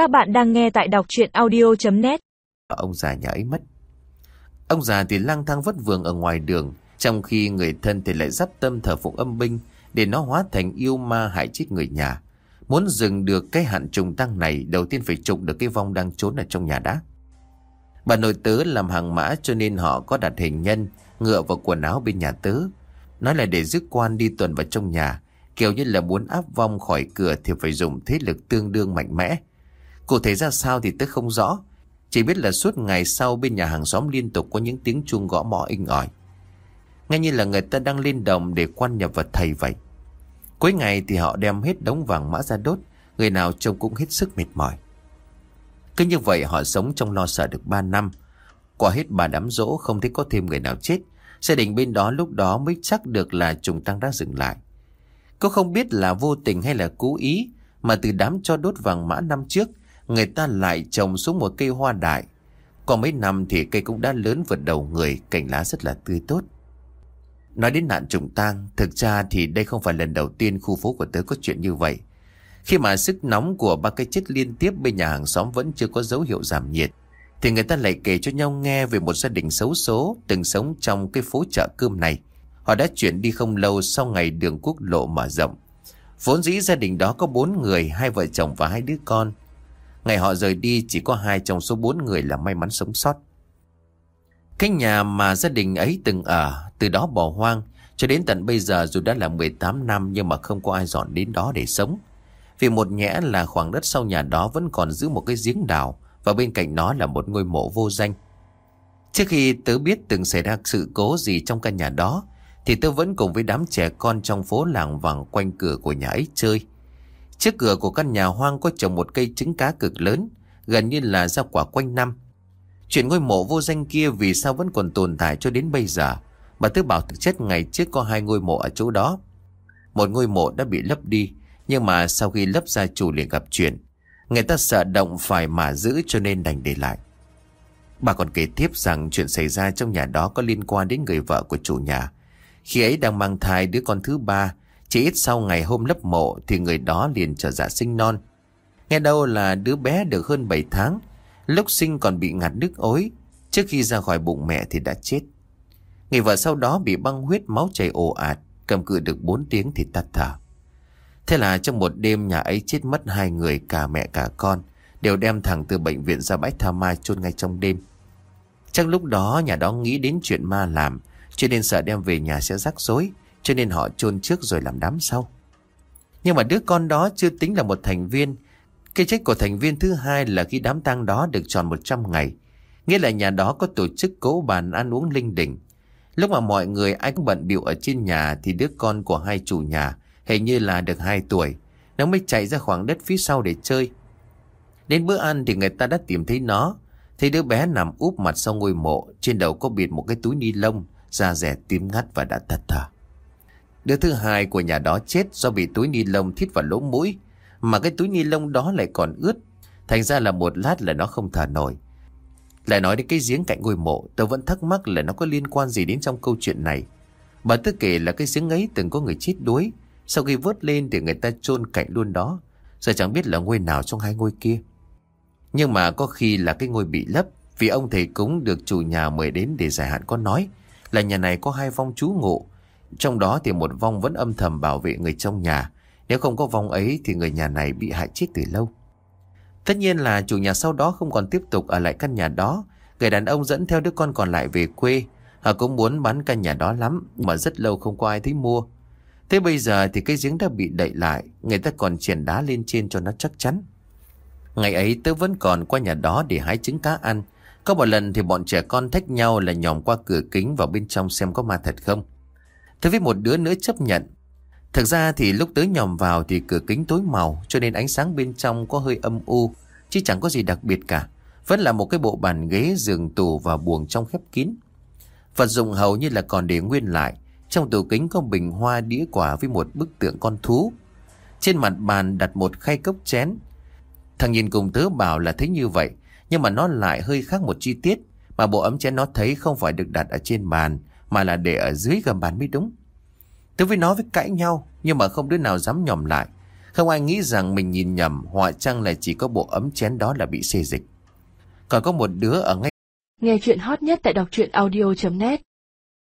Các bạn đang nghe tại đọc chuyện audio.net Ông già nhà ấy mất. Ông già thì lang thang vất vưởng ở ngoài đường, trong khi người thân thì lại dắp tâm thờ phụng âm binh để nó hóa thành yêu ma hại chết người nhà. Muốn dừng được cái hạn trùng tăng này, đầu tiên phải trục được cái vong đang trốn ở trong nhà đá. Bà nội tớ làm hàng mã cho nên họ có đặt hình nhân, ngựa vào quần áo bên nhà tớ. Nói là để dứt quan đi tuần vào trong nhà, kiểu như là muốn áp vong khỏi cửa thì phải dùng thế lực tương đương mạnh mẽ. Cụ thể ra sao thì tớ không rõ, chỉ biết là suốt ngày sau bên nhà hàng xóm liên tục có những tiếng chuông gõ mõ inh ỏi. Nghe như là người ta đang lên đồng để quan nhập vật thầy vậy. Cuối ngày thì họ đem hết đống vàng mã ra đốt, người nào trông cũng hết sức mệt mỏi. Cứ như vậy họ sống trong lo sợ được 3 năm. Qua hết bà đám rỗ không thấy có thêm người nào chết. Gia đình bên đó lúc đó mới chắc được là trùng tăng đã dừng lại. Cô không biết là vô tình hay là cố ý mà từ đám cho đốt vàng mã năm trước người ta lại trồng xuống một cây hoa đại. Qua mấy năm thì cây cũng đã lớn vượt đầu người, cành lá rất là tươi tốt. Nói đến nạn trùng tang, thực ra thì đây không phải lần đầu tiên khu phố của tớ có chuyện như vậy. Khi mà sức nóng của ba cái chết liên tiếp bên nhà hàng xóm vẫn chưa có dấu hiệu giảm nhiệt, thì người ta lại kể cho nhau nghe về một gia đình xấu số từng sống trong cái phố chợ cơm này. Họ đã chuyển đi không lâu sau ngày đường quốc lộ mở rộng. Vốn dĩ gia đình đó có bốn người, hai vợ chồng và hai đứa con. Ngày họ rời đi chỉ có hai trong số bốn người là may mắn sống sót. Cái nhà mà gia đình ấy từng ở, từ đó bỏ hoang, cho đến tận bây giờ dù đã là 18 năm nhưng mà không có ai dọn đến đó để sống. Vì một nhẽ là khoảng đất sau nhà đó vẫn còn giữ một cái giếng đào và bên cạnh nó là một ngôi mộ vô danh. Trước khi tớ biết từng xảy ra sự cố gì trong căn nhà đó, thì tớ vẫn cùng với đám trẻ con trong phố làng vàng quanh cửa của nhà ấy chơi. Trước cửa của căn nhà hoang có trồng một cây trứng cá cực lớn, gần như là ra quả quanh năm. Chuyện ngôi mộ vô danh kia vì sao vẫn còn tồn tại cho đến bây giờ. Bà Tứ bảo thực chất ngày trước có hai ngôi mộ ở chỗ đó. Một ngôi mộ đã bị lấp đi, nhưng mà sau khi lấp ra chủ liền gặp chuyện. Người ta sợ động phải mà giữ cho nên đành để lại. Bà còn kể tiếp rằng chuyện xảy ra trong nhà đó có liên quan đến người vợ của chủ nhà. Khi ấy đang mang thai đứa con thứ ba, chỉ ít sau ngày hôm lấp mộ thì người đó liền trở dạ sinh non. Nghe đâu là đứa bé được hơn 7 tháng, lúc sinh còn bị ngạt nước ối, trước khi ra khỏi bụng mẹ thì đã chết. Người vợ sau đó bị băng huyết máu chảy ồ ạt, cầm cự được 4 tiếng thì tắt thở. Thế là trong một đêm nhà ấy chết mất hai người cả mẹ cả con, đều đem thẳng từ bệnh viện ra bãi tha ma chôn ngay trong đêm. Trong lúc đó nhà đó nghĩ đến chuyện ma làm, cho nên sợ đem về nhà sẽ rắc rối, cho nên họ chôn trước rồi làm đám sau. Nhưng mà đứa con đó chưa tính là một thành viên. Cái chết của thành viên thứ hai là khi đám tang đó được tròn 100 ngày. Nghĩa là nhà đó có tổ chức cố bàn ăn uống linh đình. Lúc mà mọi người ai cũng bận biểu ở trên nhà thì đứa con của hai chủ nhà hình như là được 2 tuổi. Nó mới chạy ra khoảng đất phía sau để chơi. Đến bữa ăn thì người ta đã tìm thấy nó. Thấy đứa bé nằm úp mặt sau ngôi mộ, trên đầu có bịt một cái túi ni lông, da rẻ tím ngắt và đã thật thở. Đứa thứ hai của nhà đó chết do bị túi ni lông thít vào lỗ mũi, mà cái túi ni lông đó lại còn ướt. Thành ra là một lát là nó không thở nổi. Lại nói đến cái giếng cạnh ngôi mộ, tôi vẫn thắc mắc là nó có liên quan gì đến trong câu chuyện này. Bà tư kể là cái giếng ấy từng có người chết đuối, sau khi vớt lên thì người ta chôn cạnh luôn đó. Giờ chẳng biết là ngôi nào trong hai ngôi kia. Nhưng mà có khi là cái ngôi bị lấp, vì ông thầy cúng được chủ nhà mời đến để giải hạn có nói là nhà này có hai phong chú ngộ trong đó thì một vong vẫn âm thầm bảo vệ người trong nhà. Nếu không có vong ấy thì người nhà này bị hại chết từ lâu. Tất nhiên là chủ nhà sau đó không còn tiếp tục ở lại căn nhà đó. Người đàn ông dẫn theo đứa con còn lại về quê. Họ cũng muốn bán căn nhà đó lắm, mà rất lâu không có ai thấy mua. Thế bây giờ thì cái giếng đã bị đậy lại. Người ta còn triển đá lên trên cho nó chắc chắn. Ngày ấy tớ vẫn còn qua nhà đó để hái trứng cá ăn. Có một lần thì bọn trẻ con thách nhau là nhòm qua cửa kính vào bên trong xem có ma thật không. Tôi với một đứa nữa chấp nhận. Thực ra thì lúc tới nhòm vào thì cửa kính tối màu cho nên ánh sáng bên trong có hơi âm u, chứ chẳng có gì đặc biệt cả. Vẫn là một cái bộ bàn ghế, giường tủ và buồng trong khép kín. Vật dụng hầu như là còn để nguyên lại. Trong tủ kính có bình hoa đĩa quả với một bức tượng con thú. Trên mặt bàn đặt một khay cốc chén. Thằng nhìn cùng tớ bảo là thấy như vậy, nhưng mà nó lại hơi khác một chi tiết. Mà bộ ấm chén nó thấy không phải được đặt ở trên bàn, mà là để ở dưới gầm bàn mới đúng. Tôi với nó với cãi nhau, nhưng mà không đứa nào dám nhòm lại. Không ai nghĩ rằng mình nhìn nhầm Họa chăng là chỉ có bộ ấm chén đó là bị xê dịch Còn có một đứa ở ngay Nghe chuyện hot nhất tại đọc truyện audio.net